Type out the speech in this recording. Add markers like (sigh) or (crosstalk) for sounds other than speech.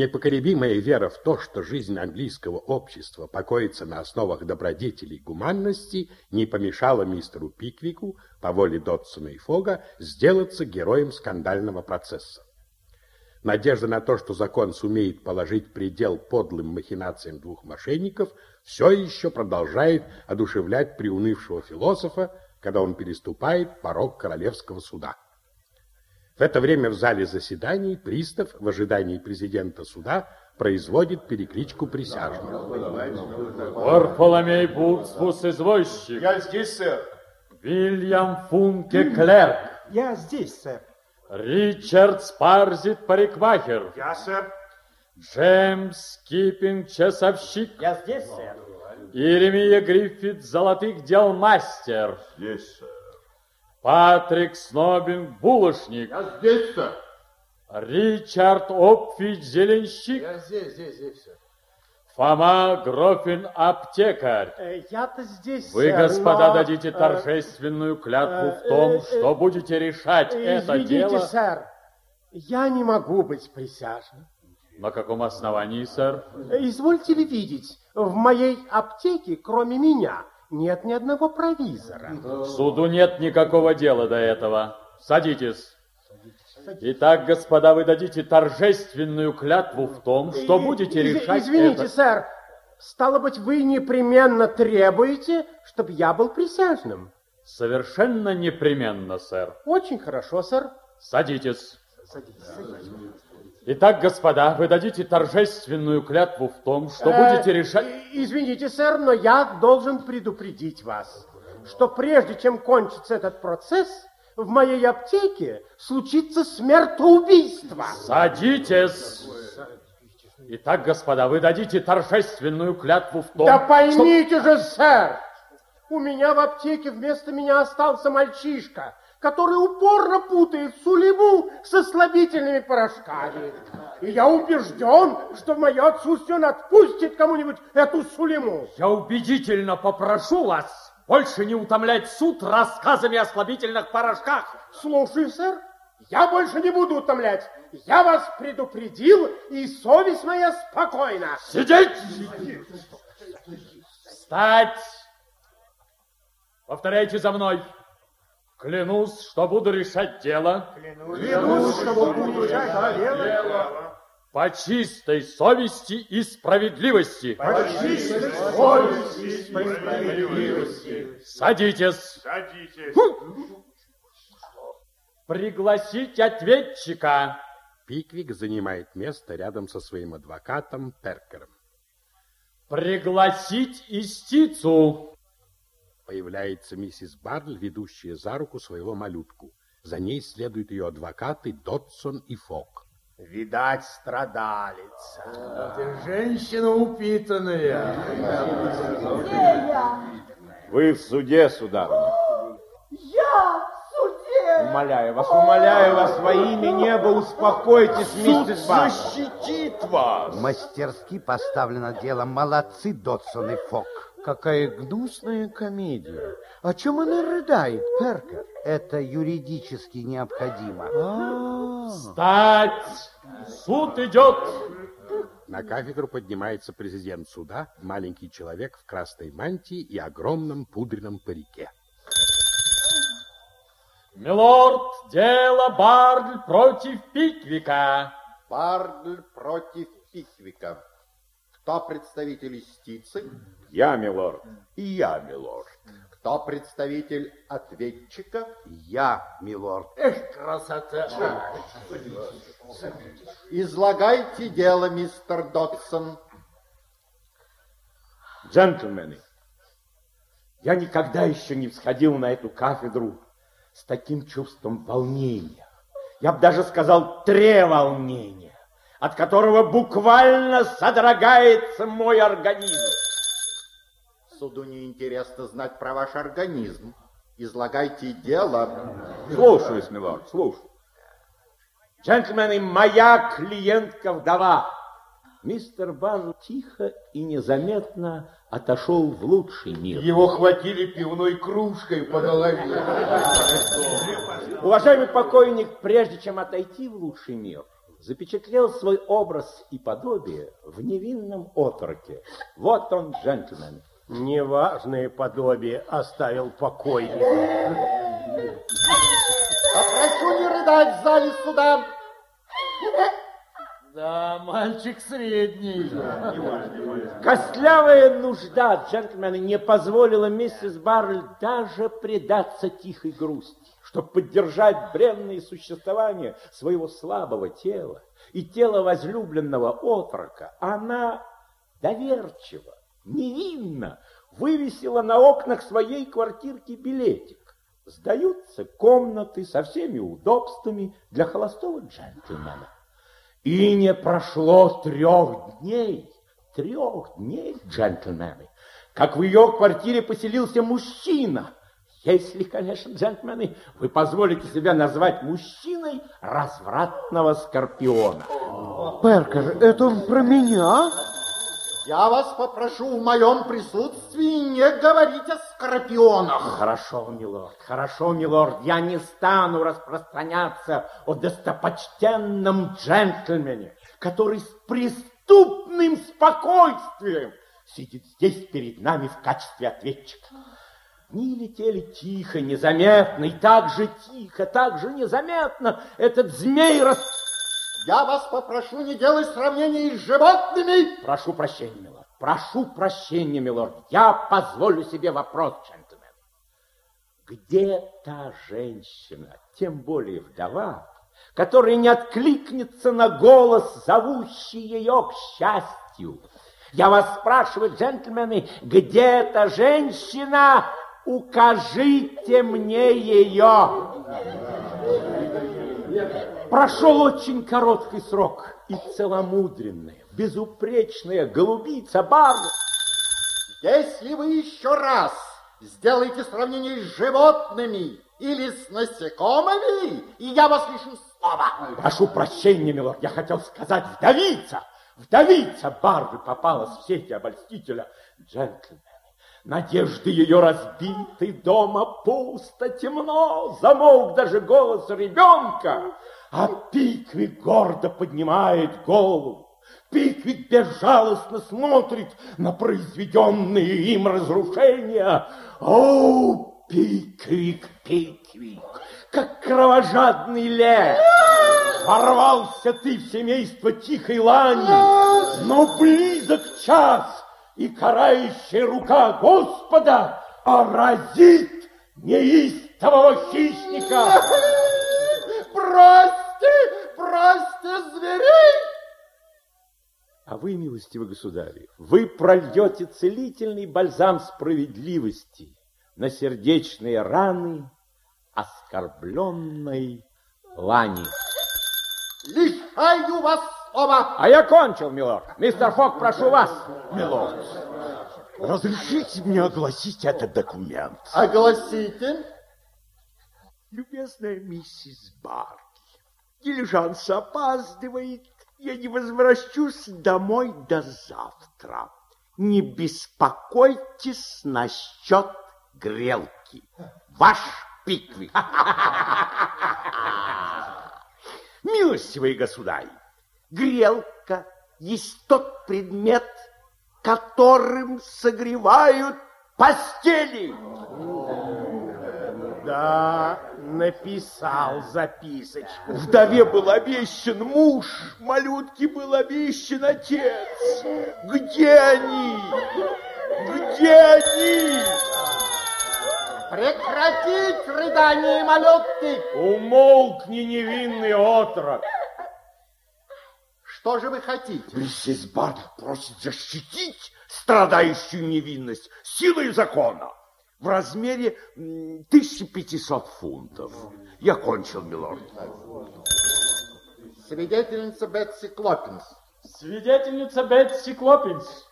Непоколебимая вера в то, что жизнь английского общества покоится на основах добродетели и гуманности, не помешала мистеру Пиквику, по воле Дотсона и Фога, сделаться героем скандального процесса. Надежда на то, что закон сумеет положить предел подлым махинациям двух мошенников, все еще продолжает одушевлять приунывшего философа, когда он переступает порог королевского суда. В это время в зале заседаний пристав в ожидании президента суда производит перекличку присяжных. Варфоломей Бутсфус, извозчик. Я здесь, сэр. Вильям Функе, клерк. Я здесь, сэр. Ричард Спарзит, парикмахер. Я, сэр. Джеймс Киппинг, часовщик. Я здесь, сэр. Иеремия Гриффит, золотых дел мастер. Здесь, сэр. Патрик Снобинг, булочник. Я здесь, сэр. Ричард Опфич, зеленщик. Я здесь, здесь, здесь, сэр. Фома Грофин, аптекарь. Э, Я-то здесь, Вы, господа, но, дадите э, торжественную клятву э, в том, что будете решать это Извините, дело. сэр, я не могу быть присяжным. На каком основании, сэр? Извольте ли видеть, в моей аптеке, кроме меня, нет ни одного провизора. Суду нет никакого дела до этого. Садитесь. Итак, господа, вы дадите торжественную клятву в том, что будете решать Извините, это. сэр, стало быть, вы непременно требуете, чтобы я был присяжным. Совершенно непременно, сэр. Очень хорошо, сэр. Садитесь. Садитесь, садитесь. Итак, господа, вы дадите торжественную клятву в том, что Э, будете решать... Извините, сэр, но я должен предупредить вас, что прежде чем кончится этот процесс, в моей аптеке случится смертоубийство. Садитесь. Итак, господа, вы дадите торжественную клятву в том, Да что... поймите же, сэр, у меня в аптеке вместо меня остался мальчишка, который упорно путает сулиму со слабительными порошками. И я убежден, что в мое отсутствие он отпустит кому-нибудь эту сулиму. Я убедительно попрошу вас больше не утомлять суд рассказами о слабительных порошках. Слушаю, сэр. Я больше не буду утомлять. Я вас предупредил, и совесть моя спокойна. Сидеть! Встать! Повторяйте за мной. Клянусь, что буду решать дело Клянусь, что буду решать дело по чистой совести и справедливости. по чистой совести и справедливости. Садитесь. Садитесь. Пригласить ответчика. Пиквик занимает место рядом со своим адвокатом Перкером. Пригласить истицу. Появляется миссис Барль, ведущая за руку своего малютку. За ней следуют ее адвокаты Дотсон и Фок. Видать, страдалица. Ты женщина упитанная. Вы в суде, сударыня. Я в суде! Умоляю вас, умоляю вас, во имя неба, успокойтесь, миссис Барр. защитит вас. Мастерски поставлено дело. Молодцы, Дотсон и Фок. Какая гнусная комедия. О чем она рыдает, Перкер? Это юридически необходимо. А, Встать! Суд идет. На кафедру поднимается президент суда, маленький человек в красной мантии и огромном пудренном парике. Милорд, дело Барль против Пиквика. Бардль против Пиквика. Кто представитель истицы? Я, милорд. И я, милорд. Кто представитель ответчика? Я, милорд. Эх, красота. Излагайте дело, мистер Додсон. Джентльмены, я никогда еще не всходил на эту кафедру с таким чувством волнения. Я бы даже сказал треволнения, от которого буквально содрогается мой организм. Суду неинтересно знать про ваш организм. Излагайте дело. Слушаюсь, милорд, слушаю. Джентльмены, моя клиентка вдова. Мистер Бан тихо и незаметно отошел в лучший мир. Его хватили пивной кружкой по голове. Уважаемый покойник, прежде чем отойти в лучший мир, запечатлел свой образ и подобие в невинном отроке. Вот он, джентльмен. Неважное подобие оставил покойник. Попрошу не рыдать в зале суда. Да, мальчик средний. Костлявая нужда, джентльмены, не позволила миссис Барль даже предаться тихой грусти, чтобы поддержать бренное существование своего слабого тела и тела возлюбленного отрока. Она доверчиво, невинно вывесила на окнах своей квартирки билетик. Сдаются комнаты со всеми удобствами для холостого джентльмена. И не прошло трех дней, трех дней, джентльмены, как в ее квартире поселился мужчина. Если, конечно, джентльмены, вы позволите себя назвать мужчиной развратного скорпиона. Перкер, это он про меня? Я вас попрошу в моем присутствии не говорить о скорпионах. Хорошо, милорд, хорошо, милорд, я не стану распространяться о достопочтенном джентльмене, который с преступным спокойствием сидит здесь перед нами в качестве ответчика. Дни летели тихо, незаметно, и так же тихо, так же незаметно этот змей рас... Я вас попрошу не делать сравнений с животными. Прошу прощения, милорд, прошу прощения, милорд, я позволю себе вопрос, джентльмен. Где та женщина, тем более вдова, которая не откликнется на голос, зовущий ее к счастью? Я вас спрашиваю, джентльмены, где эта женщина? Укажите мне ее. Прошел очень короткий срок, и целомудренная, безупречная голубица Барна Если вы еще раз сделаете сравнение с животными или с насекомыми, и я вас лишу слова. Прошу прощения, милорд, я хотел сказать вдовица. Вдовица Барбы попалась в сети обольстителя. Джентльмены, надежды ее разбиты, дома пусто, темно, замолк даже голос ребенка. А Пиквик гордо поднимает голову. Пиквик безжалостно смотрит на произведенные им разрушения. О, Пиквик, Пиквик, как кровожадный лев! Ворвался ты в семейство тихой лани, но близок час, и карающая рука Господа поразит неистового хищника. (laughs) Бросьте, бросьте зверей! А вы, милостивый государь, вы прольете целительный бальзам справедливости на сердечные раны оскорбленной лани. Лишаю вас слова. А я кончил, милорд. Мистер Фок, прошу вас. Милорд, разрешите мне огласить этот документ? Огласите. Любезная миссис Барки, дилижанс опаздывает. Я не возвращусь домой до завтра. Не беспокойтесь насчет грелки. Ваш Пиквик. (laughs) Милостивый государь, грелка есть тот предмет, которым согревают постели. Да, написал записочку. Вдове был обещан муж, малютке был обещан отец. Где они? Где они? Прекратить рыдание малютки. Умолкни, невинный отрок. Что же вы хотите? Миссис Барт просит защитить страдающую невинность силой закона в размере м, 1500 фунтов. Я кончил, милорд. Свидетельница Бетси Клоппинс. Свидетельница Бетси Клоппинс.